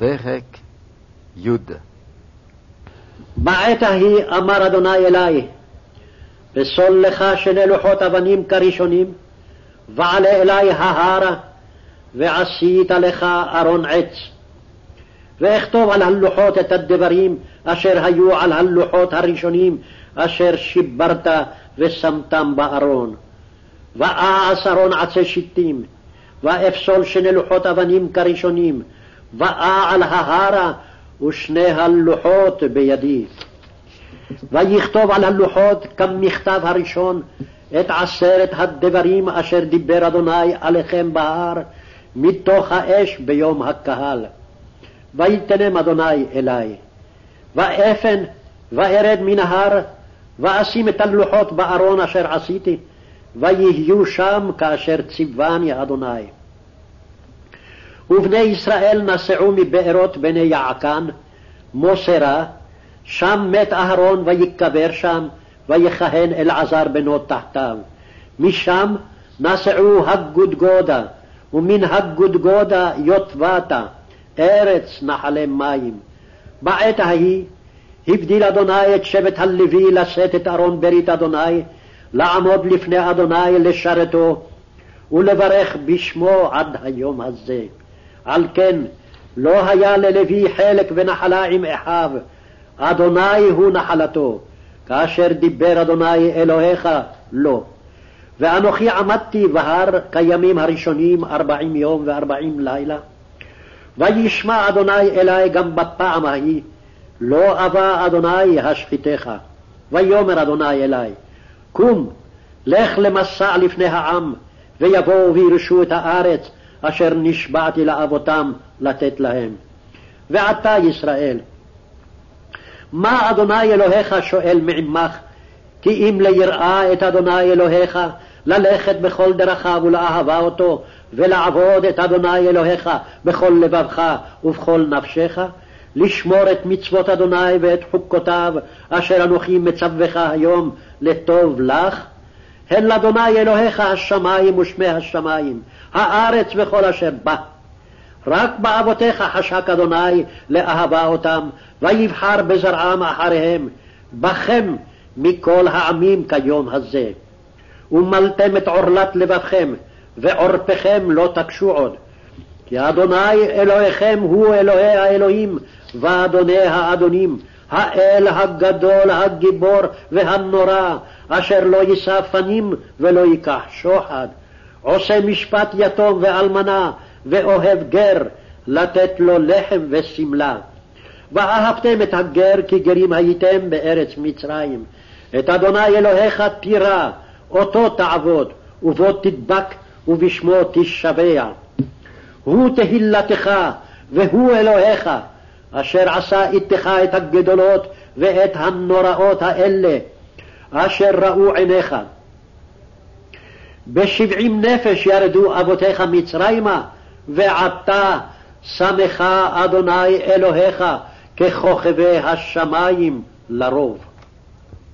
פרק י' בעת ההיא אמר אדוני אלי, פסול לך שני לוחות אבנים כראשונים, ועלה אלי ההר, ועשית לך ארון עץ. ואכתוב על הלוחות את הדברים אשר היו על הלוחות הראשונים, אשר שיברת ושמתם בארון. ואעש ארון עצי שיטים, ואפסול שני לוחות אבנים כראשונים, ואעל ההרה ושני הלוחות בידי. ויכתוב על הלוחות כמכתב הראשון את עשרת הדברים אשר דיבר אדוני עליכם בהר מתוך האש ביום הקהל. ויתנם אדוני אלי. ואפן וארד מן ההר ואשים את הלוחות בארון אשר עשיתי ויהיו שם כאשר ציווני אדוני. ובני ישראל נסעו מבארות בני יעקן, מוסרה, שם מת אהרון ויקבר שם, ויכהן אלעזר בנו תחתיו. משם נסעו הגודגודה, ומן הגודגודה יוטבתה, ארץ נחלי מים. בעת ההיא הבדיל אדוני את שבט הלוי לשאת את ארון ברית אדוני, לעמוד לפני אדוני לשרתו, ולברך בשמו עד היום הזה. על כן לא היה ללוי חלק ונחלה עם אחיו, אדוני הוא נחלתו, כאשר דיבר אדוני אלוהיך לא. ואנוכי עמדתי בהר כימים הראשונים ארבעים יום וארבעים לילה. וישמע אדוני אלי גם בפעם ההיא, לא אבא אדוני השחיתך. ויאמר אדוני אלי, קום, לך למסע לפני העם, ויבואו וירשו את הארץ, אשר נשבעתי לאבותם לתת להם. ועתה ישראל, מה אדוני אלוהיך שואל מעמך, כי אם ליראה את אדוני אלוהיך, ללכת בכל דרכיו ולאהבה אותו, ולעבוד את אדוני אלוהיך בכל לבבך ובכל נפשך, לשמור את מצוות אדוני ואת חוקותיו, אשר אנוכי מצווך היום לטוב לך, הן לאדוני אלוהיך השמים ושמי השמים, הארץ וכל אשר בה. רק באבותיך חשק אדוני לאהבה אותם, ויבחר בזרעם אחריהם, בכם מכל העמים כיום הזה. ומלתם את עורלת לבבכם, ועורפכם לא תקשו עוד. כי אדוני אלוהיכם הוא אלוהי האלוהים, ואדוני האדונים, האל הגדול, הגיבור והנורא, אשר לא יישא פנים ולא ייקח שוחד, עושה משפט יתום ואלמנה, ואוהב גר, לתת לו לחם ושמלה. ואהבתם את הגר כי גרים הייתם בארץ מצרים. את אדוני אלוהיך תירא, אותו תעבוד, ובו תדבק, ובשמו תשבע. הוא תהילתך, והוא אלוהיך, אשר עשה איתך את הגדולות ואת הנוראות האלה, אשר ראו עיניך. בשבעים נפש ירדו אבותיך מצרימה, ועתה שמך אדוני אלוהיך ככוכבי השמים לרוב.